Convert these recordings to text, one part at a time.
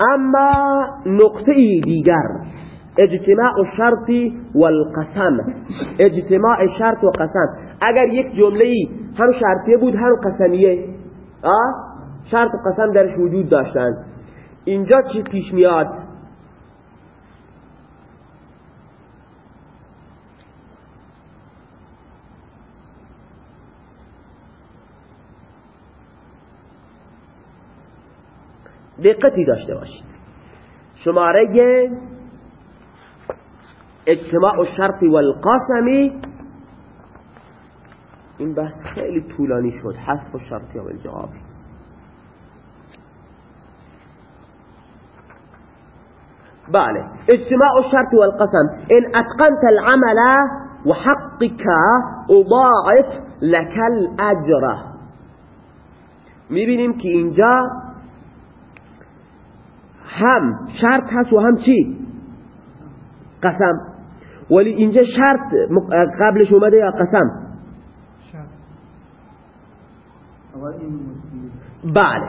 اما نقطه دیگر اجتماع شرطی والقسم اجتماع شرط و قسم. اگر یک جمله هم شرطیه بود هم قسمیه؟ شرط و قسم درش وجود داشتن. اینجا چی پیش میاد؟ دقتی داشته باشید. شماره اجتماع الشرط والقاسمی این بحث خیلی طولانی شد. حذف الشرط و الجواب بله. اجتماع الشرط والقسم. ان اتقنت العمل وحقك اضاعف لك الاجر می‌بینیم که اینجا هم شرط هست و هم چی؟ قسم. ولی اینجا شرط قبلش اومده یا قسم؟ بله.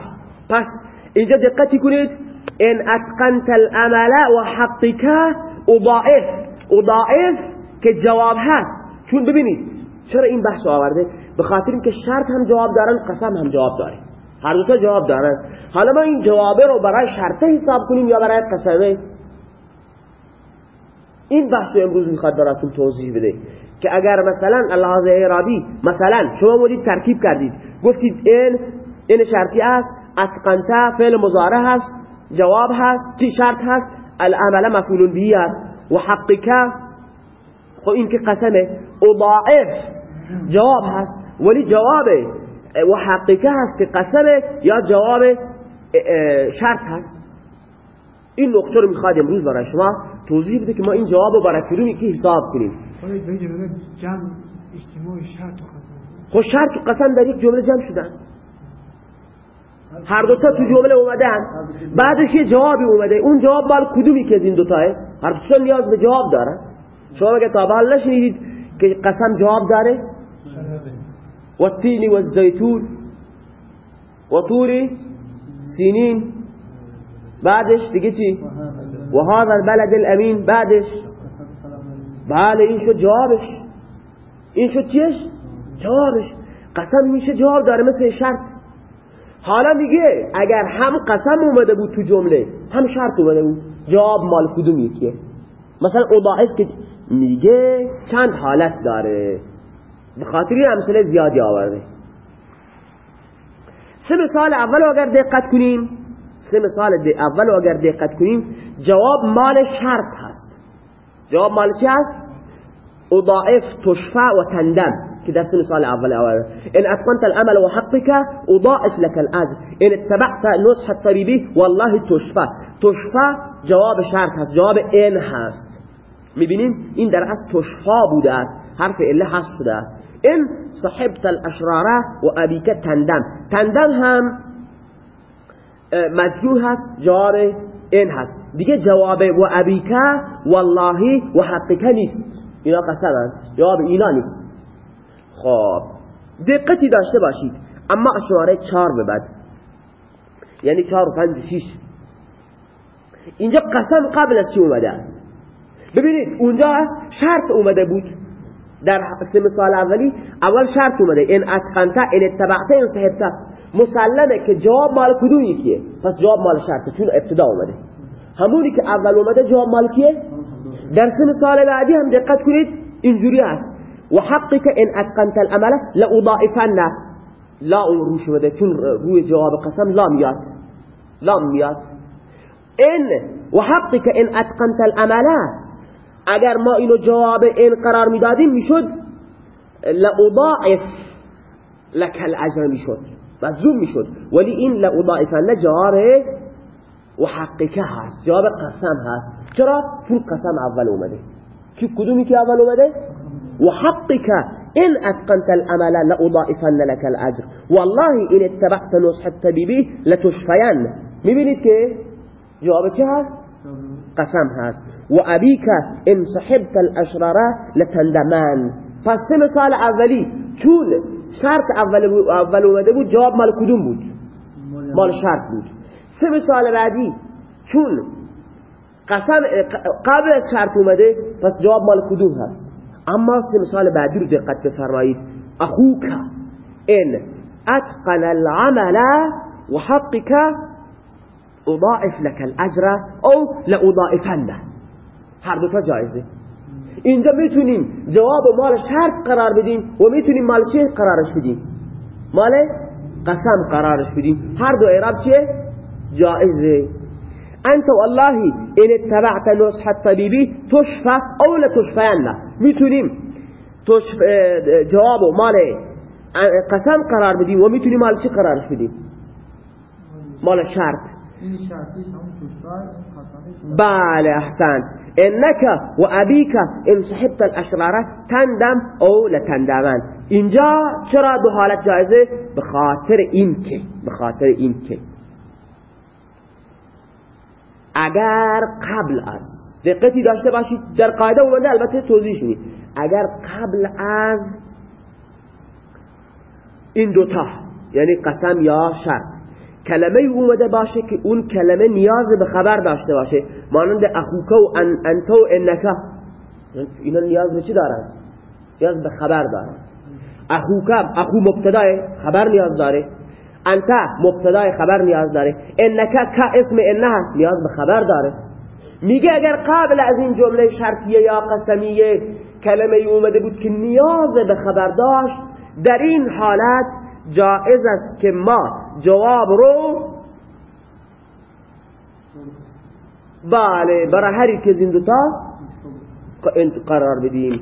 پس اینجا دقتی کنید. ان اتقنت الامل و حقك اضاعف اضاعف که جواب هست. چون ببینید چرا این بحث آورده؟ به خاطر اینکه شرط هم جواب دارن قسم هم جواب داره. هر دو تا جواب دارن. حالا ما این جوابه رو برای شرطه حساب کنیم یا برای قسمه؟ این بحث رو امروز می‌خواد براتون توضیح بده که اگر مثلا الله اعرابی مثلا شما مولید ترکیب کردید گفتید این این شرطی است اتقنتا فعل مضارع هست جواب هست چی شرط هست؟ العمل مفعول به است. و حقک خب این که قسمه اضاعف جواب هست. ولی جوابه. و حقیقه هست که قسمه یا جواب شرط هست. این نقطه رو می‌خواد امروز برای شما توضیح بده که ما این جواب رو برای کدومی که حساب کنیم. خب شرط و قسم در یک جمله جمع شدن. هر دوتا تو جمله اومدن. بعدش یه جوابی اومده. اون جواب بال کدومی که از این دوتاه هر دوتا نیاز به جواب دارن شما اگه تا حال نشنیدید که قسم جواب داره؟ والتين والزيتون وطور سنين. بعدش دیگه چی؟ و هذا البلد الامین بعدش. بله این شد جوابش. این شد چیش؟ جوابش. قسم میشه جواب داره مثل شرط. حالا میگه اگر هم قسم اومده بود تو جمله هم شرط اومده بود. جواب مال کدوم یکیه؟ مثلا اضاعف که میگه چند حالت داره؟ به خاطر امثله زیادی آورده. سه مثال اول اگر دقت کنیم سه مثال اول اگر دقت کنیم جواب مال شرط هست. جواب مال چی هست؟ اضاعف تشفع و تندم که دست مثال اول آورده. ان اتقنت العمل وحقك اضاعف لك الاجر ان اتبعت نصح الطبيبي والله تشفع. تشفع جواب شرط هست جواب ان هست. می‌بینیم این در اصل تشفا بوده است. حرف اله هست شده است. این صحبت الاشراره و ابیک تندم. تندم هم مجروح هست جواب این هست. دیگه جواب و ابیک والله و حقیک نیست. اینا قسم جواب اینا نیست. خب. دقتی داشته باشید. اما اشاره چار به بعد. یعنی چار و پنج شیش. اینجا قسم قبل از چی اومده ببینید اونجا شرط اومده بود. در سه مثال اولی اول شرط اومده این اتقنتا این اتبعتا این صحبتا. مسلمه که جواب مال کدوم یکیه؟ پس جواب مال شرطه چون ابتدا اومده. همونی که اول اومده جواب مال کیه؟ در سه مثال بعدی هم دقت کنید اینجوری است و حقی که این اتقنت العمل لأضائفن لا اون روش اومده چون روی جواب قسم لا میاد لا میاد این و حقی که این اتقنت العمله اگر ما اینو جواب این قرار می‌دادیم می‌شد لأضاعف لك الاجر می‌شد مظلوم می‌شد ولی این لأضاعفن جواب و حقیقه هست جواب قسم هست چرا؟ چون قسم اول اومده کی کدومی که اول اومده؟ و حقیقه إن أتقنت الأمل لأضاعفن لك الأجر والله إن اتبعت نصح الطبيبي لتشفين می‌بینید که جواب چه هست؟ قسم هست و ابیک إن صحبت الأشرار لتندمان. سه مثال اولی چون شرط اول اول اومده بود جواب مال کدوم بود؟ مال شرط بود. سه مثال بعدی چون قسم قبل از شرط اومده پس جواب مال کدوم هست؟ اما سه مثال بعدی رو دقت بفرمایید. اخوک ان اتقن العمل وحقك اضاعف لك الأجر أو لأضاعفنه. هر دو تا جایزه. اینجا می‌تونیم جواب مال شرط قرار بدیم و می‌تونیم مال چه قرارش بدیم؟ مال قسم قرارش بدیم. هر دو اعراب چه؟ جائزه انت والله ان اتبعت نصح الطبيبي تشفى او لا تشفين می‌تونیم جواب مال قسم قرار بدیم و می‌تونیم مال چه قرارش بدیم؟ مال شرط. بله احسن. انك و ابيك ان صحبت الاشرار تندم او لتندمن. اینجا چرا دو حالت جایزه به خاطر این که به خاطر این که اگر قبل از دقتی داشته باشید در قاعده اومده البته توضیح شدید اگر قبل از این دوتا یعنی قسم یا شرط کلمه اومده باشه که اون کلمه نیاز به خبر داشته باشه. مانند اخوکا و ان انتو انکا. اینا نیاز به چی دارن؟ نیاز به خبر دارن. اخوکا اخو مبتدای خبر نیاز داره. انت مبتدای خبر نیاز داره. انکا کا اسم انه هست نیاز به خبر داره. میگه اگر قبل از این جمله شرطیه یا قسمیه کلمه اومده بود که نیاز به خبر داشت در این حالت جائز است که ما جواب رو بله برای هر از این دوتا قرار بدیم.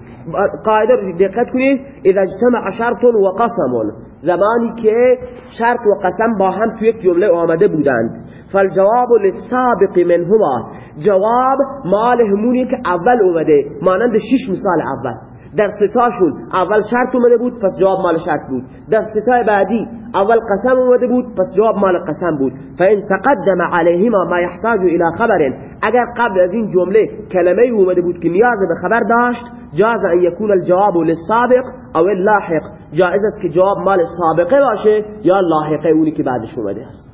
قاعده دقت کنید. اذا اجتمع شرط و قسم. زمانی که شرط و قسم با هم تو یک جمله آمده بودند. فالجواب للسابق منهما. جواب مال همونی که اول اومده مانند شش مثال اول. در ستاشون اول شرط اومده بود پس جواب مال شرط بود. در ستای بعدی اول قسم اومده بود پس جواب مال قسم بود. فان تقدم عليهما ما يحتاج الى خبر. اگر قبل از این جمله کلمه اومده بود که نیاز به خبر داشت جاز ان يكون الجواب للسابق او اللاحق. جائز است که جواب مال سابقه باشه یا لاحقه اونی که بعدش اومده است.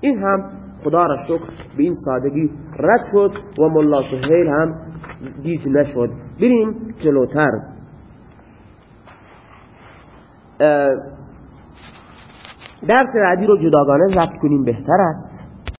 این هم خدا را شکر به این سادگی رد شد و ملا سهیل هم گیج نشد. بریم جلوتر. درس بعدی رو جداگانه ضبط کنیم بهتر است.